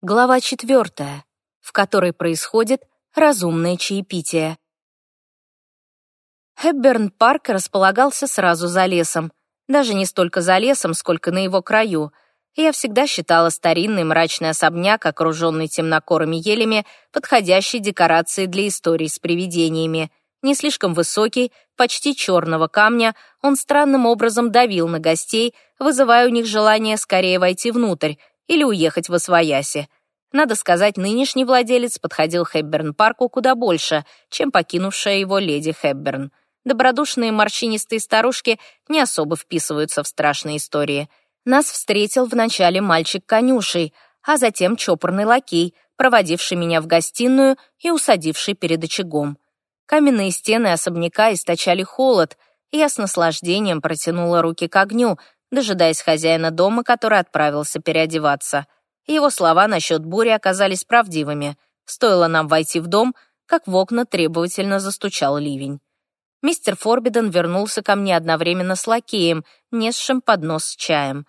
Глава четвертая, в которой происходит разумное чаепитие. Хэбберн-парк располагался сразу за лесом. Даже не столько за лесом, сколько на его краю. Я всегда считала старинный мрачный особняк, окруженный темнокорыми елями, подходящей декорацией для историй с привидениями. Не слишком высокий, почти черного камня, он странным образом давил на гостей, вызывая у них желание скорее войти внутрь, или уехать в Освояси. Надо сказать, нынешний владелец подходил Хэбберн-парку куда больше, чем покинувшая его леди Хэбберн. Добродушные морщинистые старушки не особо вписываются в страшные истории. Нас встретил вначале мальчик конюшей, а затем чопорный лакей, проводивший меня в гостиную и усадивший перед очагом. Каменные стены особняка источали холод, и я с наслаждением протянула руки к огню, дожидаясь хозяина дома, который отправился переодеваться. Его слова насчет бури оказались правдивыми. Стоило нам войти в дом, как в окна требовательно застучал ливень. Мистер Форбиден вернулся ко мне одновременно с лакеем, несшим поднос с чаем.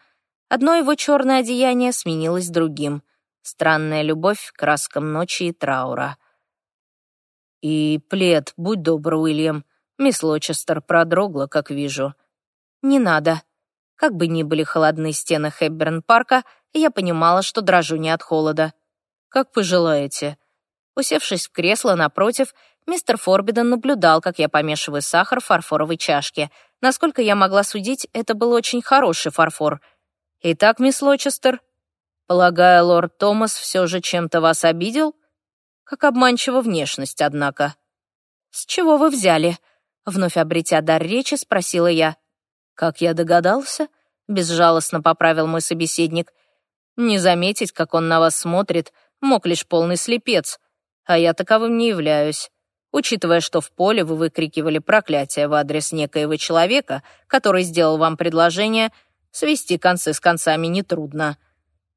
Одно его черное одеяние сменилось другим. Странная любовь к краскам ночи и траура. «И плед, будь добр, Уильям. Мисс Лочестер продрогла, как вижу». «Не надо», как бы ни были холодны стены Хэбберн-парка, я понимала, что дрожу не от холода. «Как пожелаете». Усевшись в кресло напротив, мистер Форбиден наблюдал, как я помешиваю сахар в фарфоровой чашке. Насколько я могла судить, это был очень хороший фарфор. «Итак, мисс Лочестер, полагаю, лорд Томас все же чем-то вас обидел?» «Как обманчива внешность, однако». «С чего вы взяли?» Вновь обретя дар речи, спросила я. «Как я догадался?» — безжалостно поправил мой собеседник. «Не заметить, как он на вас смотрит, мог лишь полный слепец, а я таковым не являюсь. Учитывая, что в поле вы выкрикивали проклятие в адрес некоего человека, который сделал вам предложение, свести концы с концами нетрудно».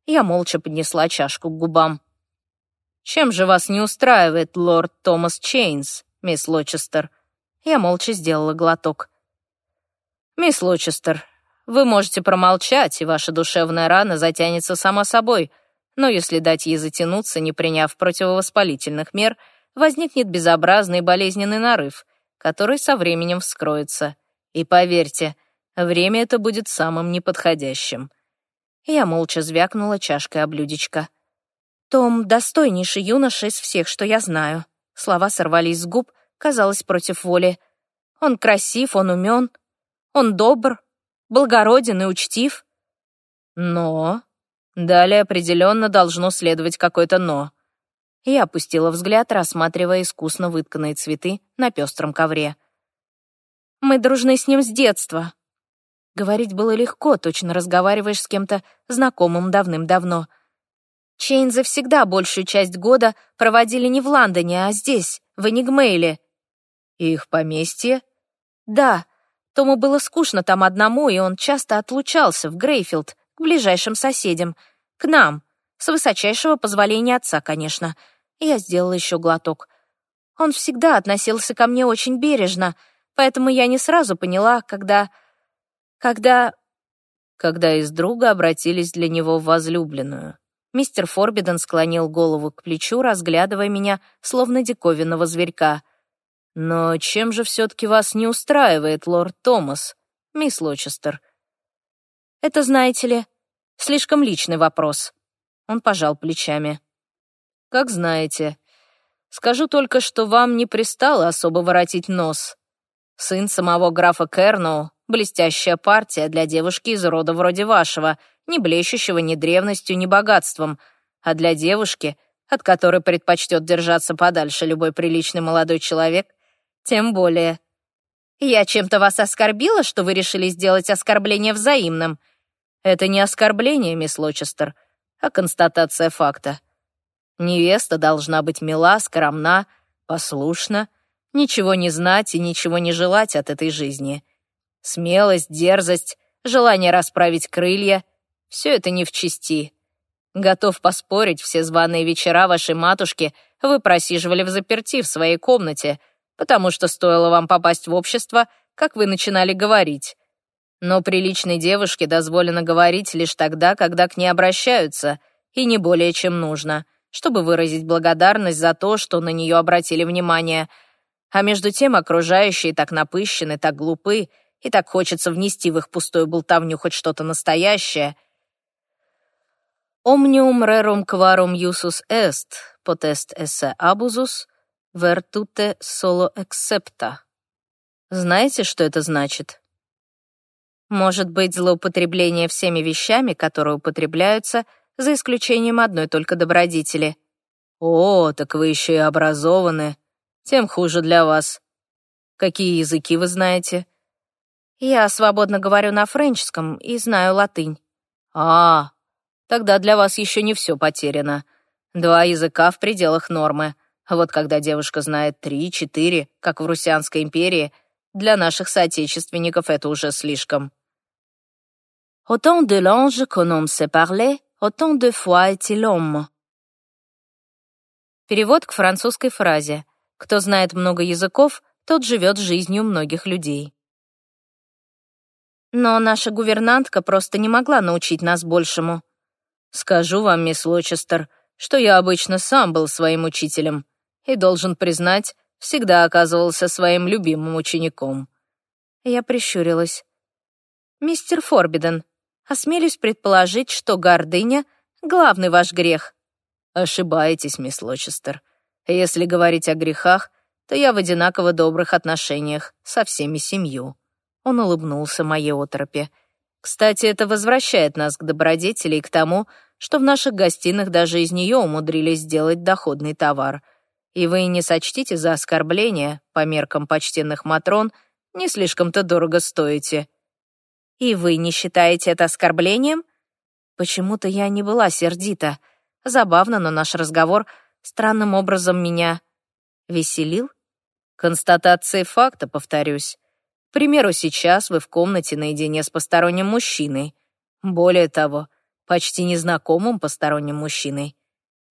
Я молча поднесла чашку к губам. «Чем же вас не устраивает лорд Томас Чейнс, мисс Лочестер?» Я молча сделала глоток. «Мисс Лочестер, вы можете промолчать, и ваша душевная рана затянется сама собой, но если дать ей затянуться, не приняв противовоспалительных мер, возникнет безобразный болезненный нарыв, который со временем вскроется. И поверьте, время это будет самым неподходящим». Я молча звякнула чашкой о блюдечко. «Том — достойнейший юноша из всех, что я знаю». Слова сорвались с губ, казалось, против воли. «Он красив, он умен, он добр, благороден и учтив. Но... Далее определенно должно следовать какое-то «но». Я опустила взгляд, рассматривая искусно вытканные цветы на пестром ковре. «Мы дружны с ним с детства». Говорить было легко, точно разговариваешь с кем-то знакомым давным-давно. Чейнзы всегда большую часть года проводили не в Лондоне, а здесь, в Энигмейле. «Их поместье?» «Да, Тому было скучно там одному, и он часто отлучался в Грейфилд, к ближайшим соседям, к нам, с высочайшего позволения отца, конечно. я сделала еще глоток. Он всегда относился ко мне очень бережно, поэтому я не сразу поняла, когда... когда... Когда из друга обратились для него в возлюбленную. Мистер Форбиден склонил голову к плечу, разглядывая меня, словно диковинного зверька — но чем же все-таки вас не устраивает, лорд Томас, мисс Лочестер? Это, знаете ли, слишком личный вопрос. Он пожал плечами. Как знаете. Скажу только, что вам не пристало особо воротить нос. Сын самого графа Керноу — блестящая партия для девушки из рода вроде вашего, не блещущего ни древностью, ни богатством, а для девушки, от которой предпочтет держаться подальше любой приличный молодой человек — тем более. Я чем-то вас оскорбила, что вы решили сделать оскорбление взаимным? Это не оскорбление, мисс Лочестер, а констатация факта. Невеста должна быть мила, скромна, послушна, ничего не знать и ничего не желать от этой жизни. Смелость, дерзость, желание расправить крылья — все это не в чести. Готов поспорить, все званые вечера вашей матушки вы просиживали в заперти в своей комнате — потому что стоило вам попасть в общество, как вы начинали говорить. Но приличной девушке дозволено говорить лишь тогда, когда к ней обращаются, и не более чем нужно, чтобы выразить благодарность за то, что на нее обратили внимание. А между тем окружающие так напыщены, так глупы, и так хочется внести в их пустую болтовню хоть что-то настоящее. «Omnium rerum quarum iusus est, potest esse abusus, vertute solo excepta». Знаете, что это значит? Может быть, злоупотребление всеми вещами, которые употребляются, за исключением одной только добродетели. О, так вы еще и образованы. Тем хуже для вас. Какие языки вы знаете? Я свободно говорю на френческом и знаю латынь. А, тогда для вас еще не все потеряно. Два языка в пределах нормы. Вот когда девушка знает три-четыре, как в Русянской империи, для наших соотечественников это уже слишком. Autant de langues qu'on homme sait parler, autant de fois est-il homme. Перевод к французской фразе «Кто знает много языков, тот живет жизнью многих людей». Но наша гувернантка просто не могла научить нас большему. Скажу вам, мисс Лочестер, что я обычно сам был своим учителем и, должен признать, всегда оказывался своим любимым учеником. Я прищурилась. «Мистер Форбиден, осмелюсь предположить, что гордыня — главный ваш грех». «Ошибаетесь, мисс Лочестер. Если говорить о грехах, то я в одинаково добрых отношениях со всеми семью». Он улыбнулся моей отропе. «Кстати, это возвращает нас к добродетели и к тому, что в наших гостиных даже из нее умудрились сделать доходный товар. И вы не сочтите за оскорбление, по меркам почтенных Матрон, не слишком-то дорого стоите». «И вы не считаете это оскорблением?» Почему-то я не была сердита. Забавно, но наш разговор странным образом меня веселил. Констатации факта, повторюсь. К примеру, сейчас вы в комнате наедине с посторонним мужчиной. Более того, почти незнакомым посторонним мужчиной.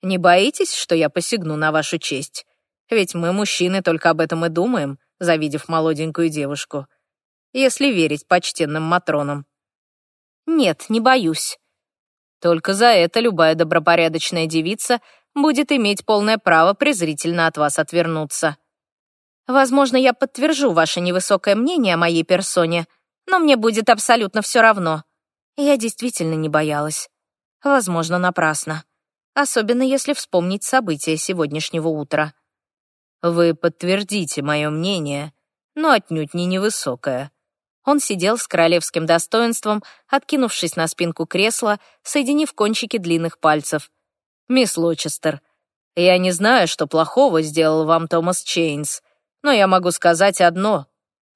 Не боитесь, что я посягну на вашу честь? Ведь мы, мужчины, только об этом и думаем, завидев молоденькую девушку если верить почтенным матронам. Нет, не боюсь. Только за это любая добропорядочная девица будет иметь полное право презрительно от вас отвернуться. Возможно, я подтвержу ваше невысокое мнение о моей персоне, но мне будет абсолютно все равно. Я действительно не боялась. Возможно, напрасно. Особенно если вспомнить события сегодняшнего утра. Вы подтвердите мое мнение, но отнюдь не невысокое. Он сидел с королевским достоинством, откинувшись на спинку кресла, соединив кончики длинных пальцев. «Мисс Лочестер, я не знаю, что плохого сделал вам Томас Чейнс, но я могу сказать одно.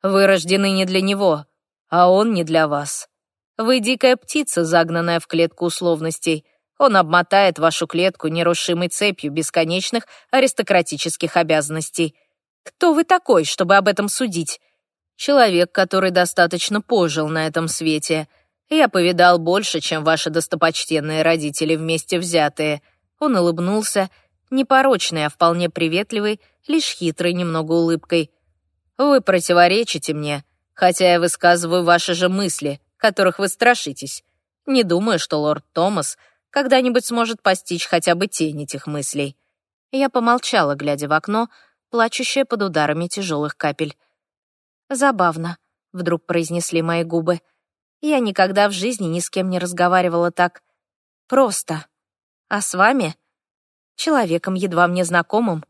Вы рождены не для него, а он не для вас. Вы дикая птица, загнанная в клетку условностей. Он обмотает вашу клетку нерушимой цепью бесконечных аристократических обязанностей. Кто вы такой, чтобы об этом судить? Человек, который достаточно пожил на этом свете. Я повидал больше, чем ваши достопочтенные родители вместе взятые. Он улыбнулся, непорочный, а вполне приветливый, лишь хитрой немного улыбкой. Вы противоречите мне, хотя я высказываю ваши же мысли, которых вы страшитесь. Не думаю, что лорд Томас когда-нибудь сможет постичь хотя бы тень этих мыслей. Я помолчала, глядя в окно, плачущая под ударами тяжелых капель. «Забавно», — вдруг произнесли мои губы. «Я никогда в жизни ни с кем не разговаривала так просто. А с вами? Человеком, едва мне знакомым?»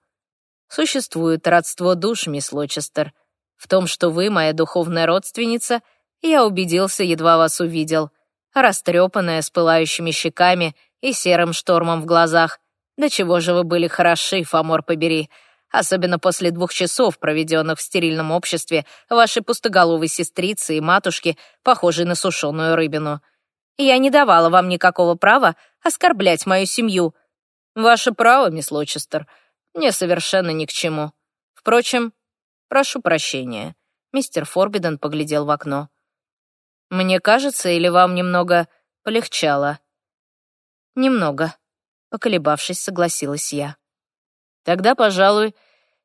«Существует родство душ, мисс Лочестер. В том, что вы моя духовная родственница, я убедился, едва вас увидел. Растрепанная, с пылающими щеками и серым штормом в глазах. Да чего же вы были хороши, Фомор побери!» особенно после двух часов, проведенных в стерильном обществе вашей пустоголовой сестрицы и матушки, похожей на сушеную рыбину. Я не давала вам никакого права оскорблять мою семью. Ваше право, мисс Лочестер, мне совершенно ни к чему. Впрочем, прошу прощения. Мистер Форбиден поглядел в окно. Мне кажется, или вам немного полегчало? Немного, поколебавшись, согласилась я. Тогда, пожалуй,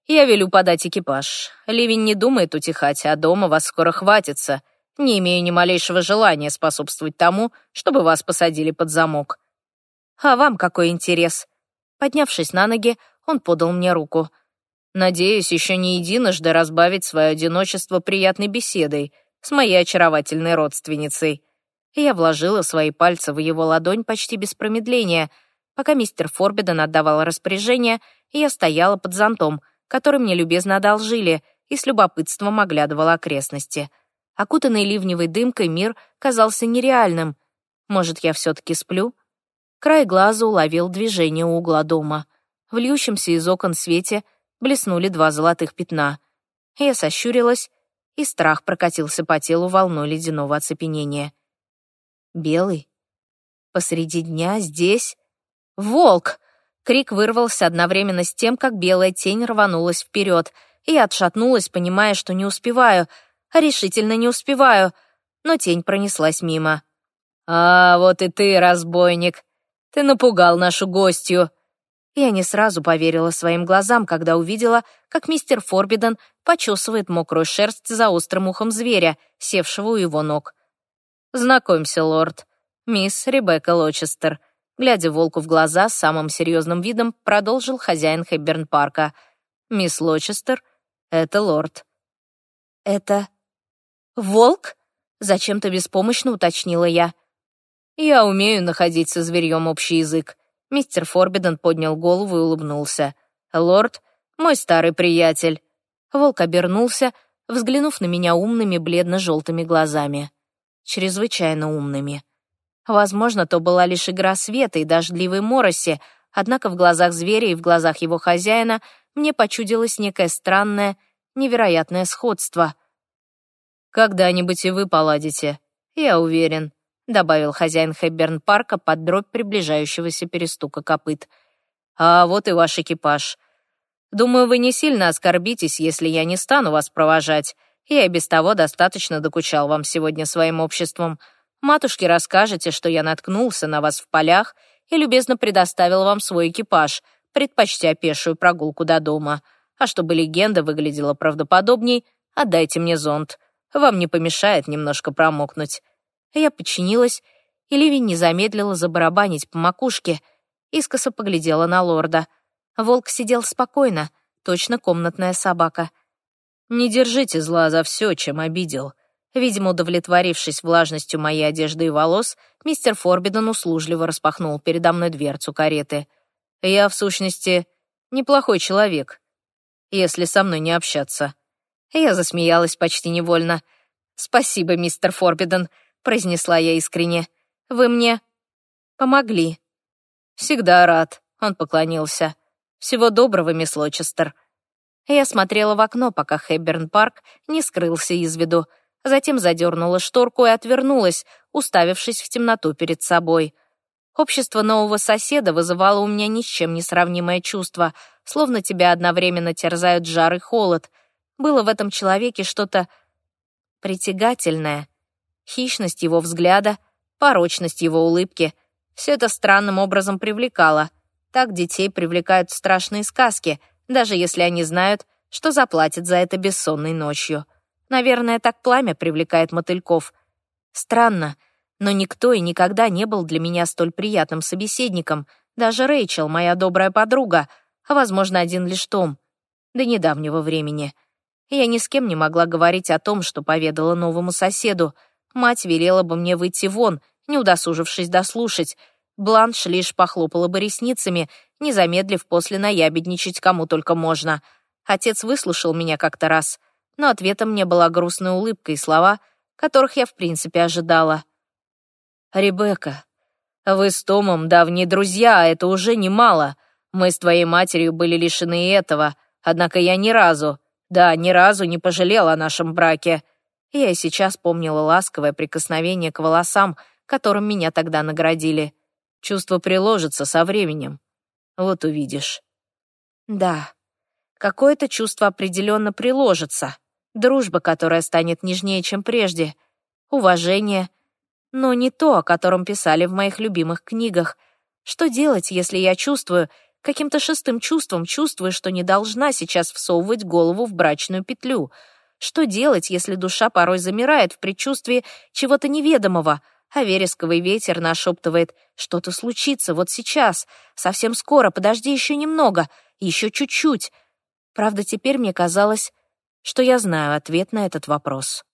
я велю подать экипаж. Ливень не думает утихать, а дома вас скоро хватится. Не имею ни малейшего желания способствовать тому, чтобы вас посадили под замок. А вам какой интерес?» Поднявшись на ноги, он подал мне руку. «Надеюсь, еще не единожды разбавить свое одиночество приятной беседой с моей очаровательной родственницей». Я вложила свои пальцы в его ладонь почти без промедления. Пока мистер Форбиден отдавал распоряжение, я стояла под зонтом, который мне любезно одолжили, и с любопытством оглядывала окрестности. Окутанный ливневой дымкой мир казался нереальным. Может, я все-таки сплю? Край глаза уловил движение у угла дома. В льющемся из окон свете блеснули два золотых пятна. Я сощурилась, и страх прокатился по телу волной ледяного оцепенения. Белый? Посреди дня здесь? Волк! Крик вырвался одновременно с тем, как белая тень рванулась вперед, и отшатнулась, понимая, что не успеваю, а решительно не успеваю, но тень пронеслась мимо. «А, вот и ты, разбойник! Ты напугал нашу гостью!» Я не сразу поверила своим глазам, когда увидела, как мистер Форбиден почесывает мокрую шерсть за острым ухом зверя, севшего у его ног. «Знакомься, лорд, мисс Ребекка Лочестер», глядя волку в глаза самым серьезным видом, продолжил хозяин Хэбберн-парка. «Мисс Лочестер, это лорд». «Это волк?» — зачем-то беспомощно уточнила я. «Я умею находить со зверьем общий язык». Мистер Форбиден поднял голову и улыбнулся. «Лорд, мой старый приятель». Волк обернулся, взглянув на меня умными бледно-желтыми глазами чрезвычайно умными. Возможно, то была лишь игра света и дождливой мороси, однако в глазах зверя и в глазах его хозяина мне почудилось некое странное, невероятное сходство. «Когда-нибудь и вы поладите, я уверен», — добавил хозяин Хэбберн-парка под дробь приближающегося перестука копыт. «А вот и ваш экипаж. Думаю, вы не сильно оскорбитесь, если я не стану вас провожать. Я и без того достаточно докучал вам сегодня своим обществом. Матушке расскажете, что я наткнулся на вас в полях и любезно предоставил вам свой экипаж, предпочтя пешую прогулку до дома. А чтобы легенда выглядела правдоподобней, отдайте мне зонт. Вам не помешает немножко промокнуть». Я подчинилась, и Ливень не замедлила забарабанить по макушке. Искоса поглядела на лорда. Волк сидел спокойно, точно комнатная собака. Не держите зла за все, чем обидел. Видимо, удовлетворившись влажностью моей одежды и волос, мистер Форбиден услужливо распахнул передо мной дверцу кареты. Я, в сущности, неплохой человек, если со мной не общаться. Я засмеялась почти невольно. «Спасибо, мистер Форбиден», — произнесла я искренне. «Вы мне помогли». «Всегда рад», — он поклонился. «Всего доброго, мисс Лочестер». Я смотрела в окно, пока Хэбберн-парк не скрылся из виду. Затем задернула шторку и отвернулась, уставившись в темноту перед собой. Общество нового соседа вызывало у меня ни с чем не сравнимое чувство, словно тебя одновременно терзают жар и холод. Было в этом человеке что-то притягательное. Хищность его взгляда, порочность его улыбки — все это странным образом привлекало. Так детей привлекают страшные сказки — даже если они знают, что заплатят за это бессонной ночью. Наверное, так пламя привлекает мотыльков. Странно, но никто и никогда не был для меня столь приятным собеседником, даже Рэйчел, моя добрая подруга, а, возможно, один лишь Том, до недавнего времени. Я ни с кем не могла говорить о том, что поведала новому соседу. Мать велела бы мне выйти вон, не удосужившись дослушать, Бланш лишь похлопала бы ресницами, не замедлив после наябедничать кому только можно. Отец выслушал меня как-то раз, но ответом мне была грустная улыбка и слова, которых я в принципе ожидала. «Ребекка, вы с Томом давние друзья, а это уже немало. Мы с твоей матерью были лишены этого, однако я ни разу, да, ни разу не пожалела о нашем браке». Я и сейчас помнила ласковое прикосновение к волосам, которым меня тогда наградили. Чувство приложится со временем. Вот увидишь. Да, какое-то чувство определенно приложится. Дружба, которая станет нежнее, чем прежде. Уважение. Но не то, о котором писали в моих любимых книгах. Что делать, если я чувствую, каким-то шестым чувством чувствую, что не должна сейчас всовывать голову в брачную петлю? Что делать, если душа порой замирает в предчувствии чего-то неведомого, а вересковый ветер нашептывает «Что-то случится вот сейчас, совсем скоро, подожди еще немного, еще чуть-чуть». Правда, теперь мне казалось, что я знаю ответ на этот вопрос.